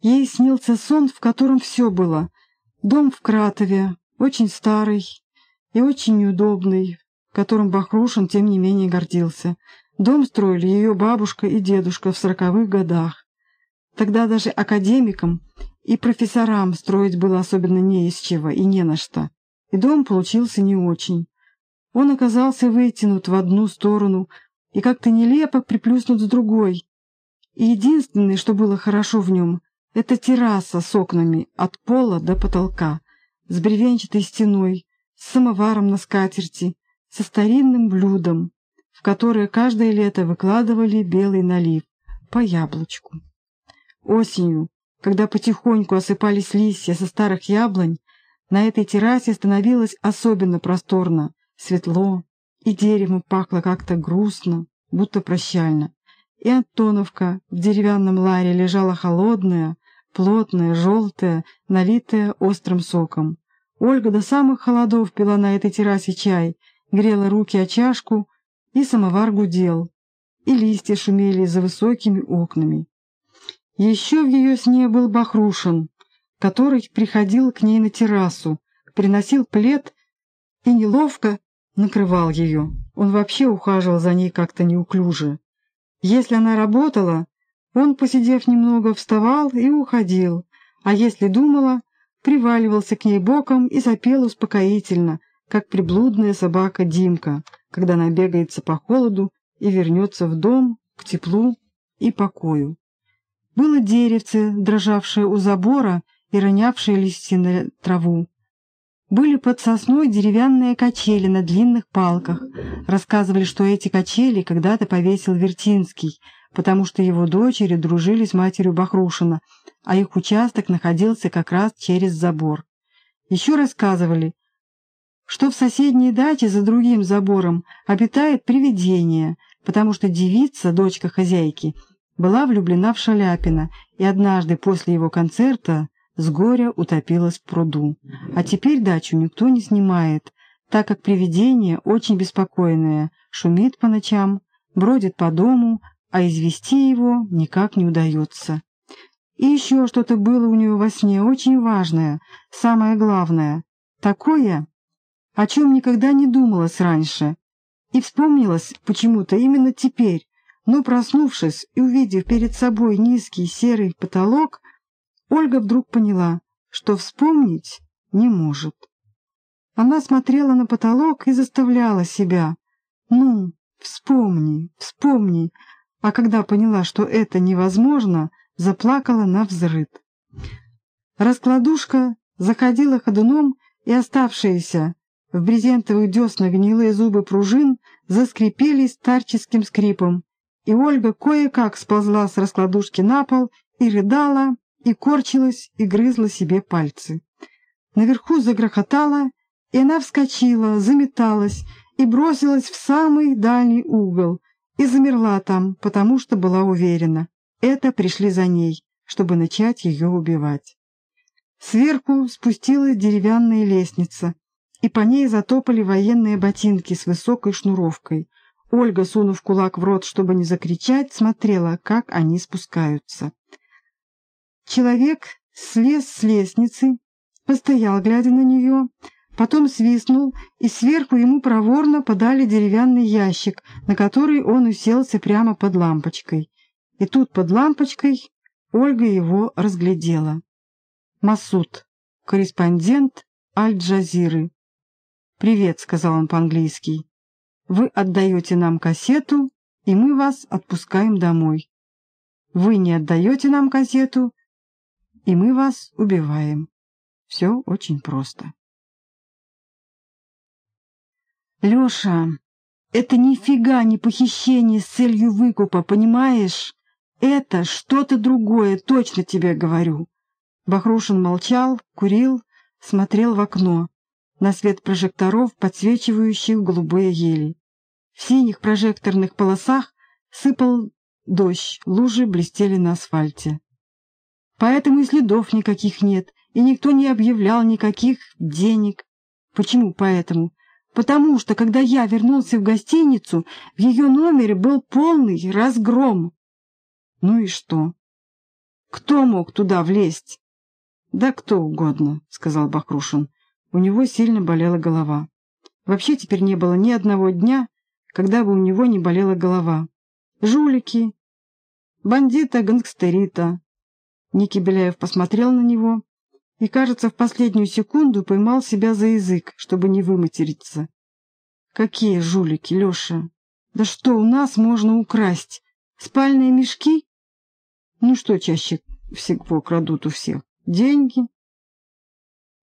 Ей снился сон, в котором все было. Дом в Кратове, очень старый и очень неудобный, которым Бахрушин, тем не менее, гордился. Дом строили ее бабушка и дедушка в сороковых годах. Тогда даже академикам и профессорам строить было особенно не из чего и не на что. И дом получился не очень. Он оказался вытянут в одну сторону и как-то нелепо приплюснут с другой. И единственное, что было хорошо в нем, это терраса с окнами от пола до потолка, с бревенчатой стеной, с самоваром на скатерти, со старинным блюдом, в которое каждое лето выкладывали белый налив, по яблочку. Осенью, когда потихоньку осыпались листья со старых яблонь, на этой террасе становилось особенно просторно, светло, и дерево пахло как-то грустно, будто прощально. И Антоновка в деревянном ларе лежала холодная, плотная, желтая, налитая острым соком. Ольга до самых холодов пила на этой террасе чай, грела руки о чашку, и самовар гудел, и листья шумели за высокими окнами. Еще в ее сне был Бахрушин, который приходил к ней на террасу, приносил плед и неловко накрывал ее. Он вообще ухаживал за ней как-то неуклюже. Если она работала, он, посидев немного, вставал и уходил, а если думала, приваливался к ней боком и запел успокоительно, как приблудная собака Димка, когда набегается по холоду и вернется в дом к теплу и покою. Было деревце, дрожавшее у забора и ронявшее листья на траву. Были под сосной деревянные качели на длинных палках. Рассказывали, что эти качели когда-то повесил Вертинский, потому что его дочери дружили с матерью Бахрушина, а их участок находился как раз через забор. Еще рассказывали, что в соседней даче за другим забором обитает привидение, потому что девица, дочка хозяйки, была влюблена в Шаляпина, и однажды после его концерта с горя утопилась в пруду. А теперь дачу никто не снимает, так как привидение очень беспокойное, шумит по ночам, бродит по дому, а извести его никак не удается. И еще что-то было у нее во сне очень важное, самое главное, такое, о чем никогда не думалось раньше, и вспомнилось почему-то именно теперь, но проснувшись и увидев перед собой низкий серый потолок, Ольга вдруг поняла, что вспомнить не может. Она смотрела на потолок и заставляла себя. «Ну, вспомни, вспомни!» А когда поняла, что это невозможно, заплакала на взрыд. Раскладушка заходила ходуном, и оставшиеся в брезентовых деснах гнилые зубы пружин заскрипели старческим скрипом, и Ольга кое-как сползла с раскладушки на пол и рыдала, и корчилась, и грызла себе пальцы. Наверху загрохотала, и она вскочила, заметалась и бросилась в самый дальний угол, и замерла там, потому что была уверена, это пришли за ней, чтобы начать ее убивать. Сверху спустилась деревянная лестница, и по ней затопали военные ботинки с высокой шнуровкой. Ольга, сунув кулак в рот, чтобы не закричать, смотрела, как они спускаются. Человек слез с лестницы, постоял, глядя на нее, потом свистнул, и сверху ему проворно подали деревянный ящик, на который он уселся прямо под лампочкой. И тут под лампочкой Ольга его разглядела. Масуд, корреспондент Аль-Джазиры. «Привет», — сказал он по-английски. «Вы отдаете нам кассету, и мы вас отпускаем домой. Вы не отдаете нам кассету, и мы вас убиваем. Все очень просто. Леша, это нифига не похищение с целью выкупа, понимаешь? Это что-то другое, точно тебе говорю. Бахрушин молчал, курил, смотрел в окно, на свет прожекторов, подсвечивающих голубые ели. В синих прожекторных полосах сыпал дождь, лужи блестели на асфальте. Поэтому и следов никаких нет, и никто не объявлял никаких денег. Почему поэтому? Потому что, когда я вернулся в гостиницу, в ее номере был полный разгром. Ну и что? Кто мог туда влезть? Да кто угодно, сказал Бахрушин. У него сильно болела голова. Вообще теперь не было ни одного дня, когда бы у него не болела голова. Жулики, бандита, гангстерита. Ники Беляев посмотрел на него и, кажется, в последнюю секунду поймал себя за язык, чтобы не выматериться. «Какие жулики, Леша? Да что у нас можно украсть? Спальные мешки? Ну что чаще всего крадут у всех? Деньги?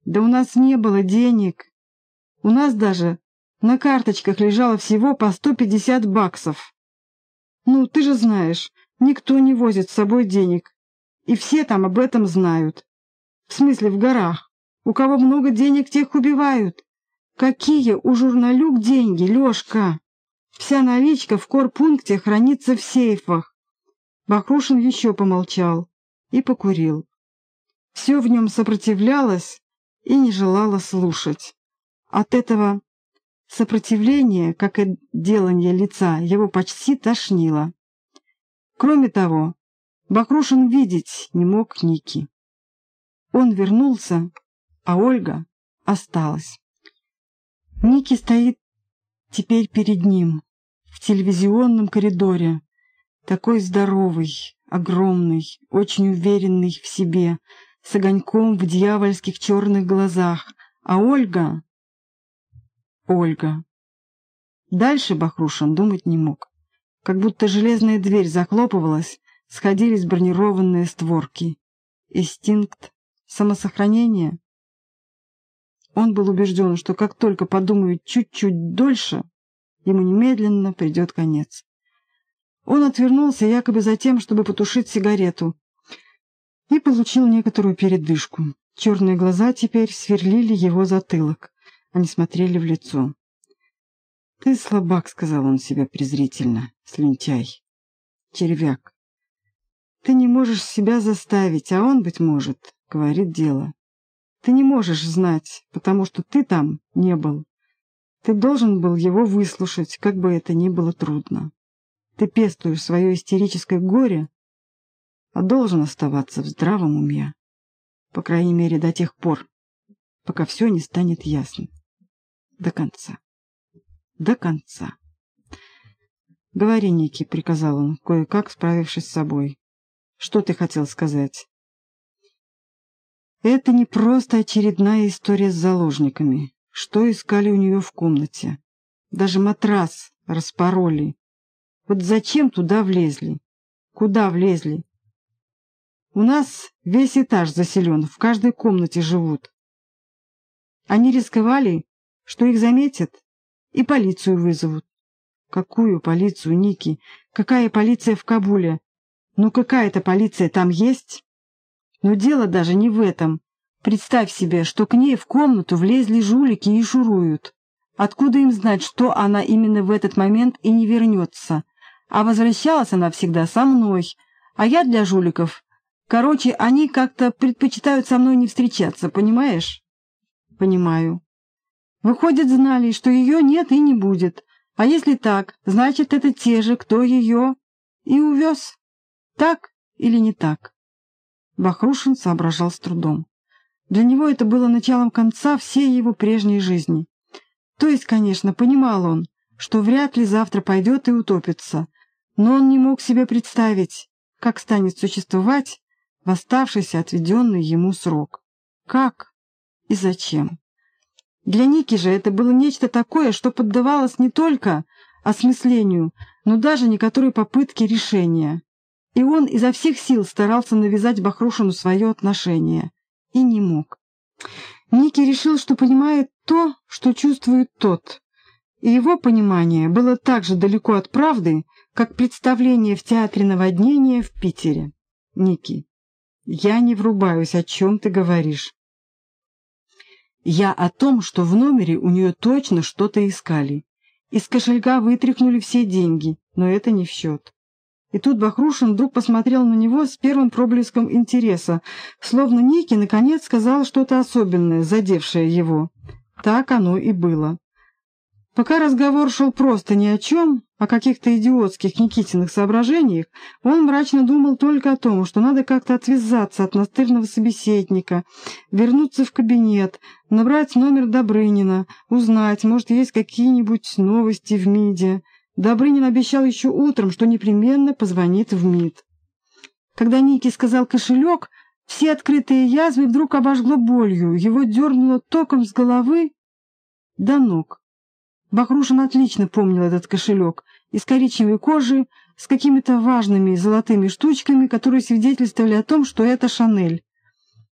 Да у нас не было денег. У нас даже на карточках лежало всего по 150 баксов. Ну, ты же знаешь, никто не возит с собой денег. И все там об этом знают. В смысле, в горах. У кого много денег, тех убивают. Какие у журналюк деньги, Лешка? Вся наличка в корпункте хранится в сейфах. Бахрушин еще помолчал и покурил. Все в нем сопротивлялось и не желало слушать. От этого сопротивления, как и делание лица, его почти тошнило. Кроме того, Бахрушин видеть не мог Ники. Он вернулся, а Ольга осталась. Ники стоит теперь перед ним, в телевизионном коридоре, такой здоровый, огромный, очень уверенный в себе, с огоньком в дьявольских черных глазах, а Ольга... Ольга. Дальше Бахрушин думать не мог. Как будто железная дверь захлопывалась, сходились бронированные створки. Инстинкт самосохранения? Он был убежден, что как только подумает чуть-чуть дольше, ему немедленно придет конец. Он отвернулся якобы за тем, чтобы потушить сигарету, и получил некоторую передышку. Черные глаза теперь сверлили его затылок. Они смотрели в лицо. «Ты слабак», — сказал он себе презрительно, — «слюнтяй, червяк. Ты не можешь себя заставить, а он, быть может, говорит дело. Ты не можешь знать, потому что ты там не был. Ты должен был его выслушать, как бы это ни было трудно. Ты пестуешь свое истерическое горе, а должен оставаться в здравом уме. По крайней мере, до тех пор, пока все не станет ясно. До конца. До конца. «Говори, Ники», — приказал он, кое-как справившись с собой. «Что ты хотел сказать?» Это не просто очередная история с заложниками. Что искали у нее в комнате? Даже матрас распороли. Вот зачем туда влезли? Куда влезли? У нас весь этаж заселен, в каждой комнате живут. Они рисковали, что их заметят и полицию вызовут. Какую полицию, Ники? Какая полиция в Кабуле? Ну какая-то полиция там есть? Но дело даже не в этом. Представь себе, что к ней в комнату влезли жулики и шуруют. Откуда им знать, что она именно в этот момент и не вернется? А возвращалась она всегда со мной. А я для жуликов. Короче, они как-то предпочитают со мной не встречаться, понимаешь? Понимаю. Выходит, знали, что ее нет и не будет. А если так, значит, это те же, кто ее и увез. Так или не так? Бахрушин соображал с трудом. Для него это было началом конца всей его прежней жизни. То есть, конечно, понимал он, что вряд ли завтра пойдет и утопится, но он не мог себе представить, как станет существовать в оставшийся отведенный ему срок. Как и зачем? Для Ники же это было нечто такое, что поддавалось не только осмыслению, но даже некоторой попытке решения. И он изо всех сил старался навязать Бахрушину свое отношение. И не мог. Ники решил, что понимает то, что чувствует тот. И его понимание было так же далеко от правды, как представление в театре наводнения в Питере. Ники, я не врубаюсь, о чем ты говоришь. Я о том, что в номере у нее точно что-то искали. Из кошелька вытряхнули все деньги, но это не в счет. И тут Бахрушин вдруг посмотрел на него с первым проблеском интереса, словно Ники наконец сказал что-то особенное, задевшее его. Так оно и было. Пока разговор шел просто ни о чем, о каких-то идиотских Никитиных соображениях, он мрачно думал только о том, что надо как-то отвязаться от настырного собеседника, вернуться в кабинет, набрать номер Добрынина, узнать, может, есть какие-нибудь новости в МИДе. Добрынин обещал еще утром, что непременно позвонит в МИД. Когда Ники сказал «кошелек», все открытые язвы вдруг обожгло болью, его дернуло током с головы до ног. Бахрушин отлично помнил этот кошелек из коричневой кожи с какими-то важными золотыми штучками, которые свидетельствовали о том, что это Шанель.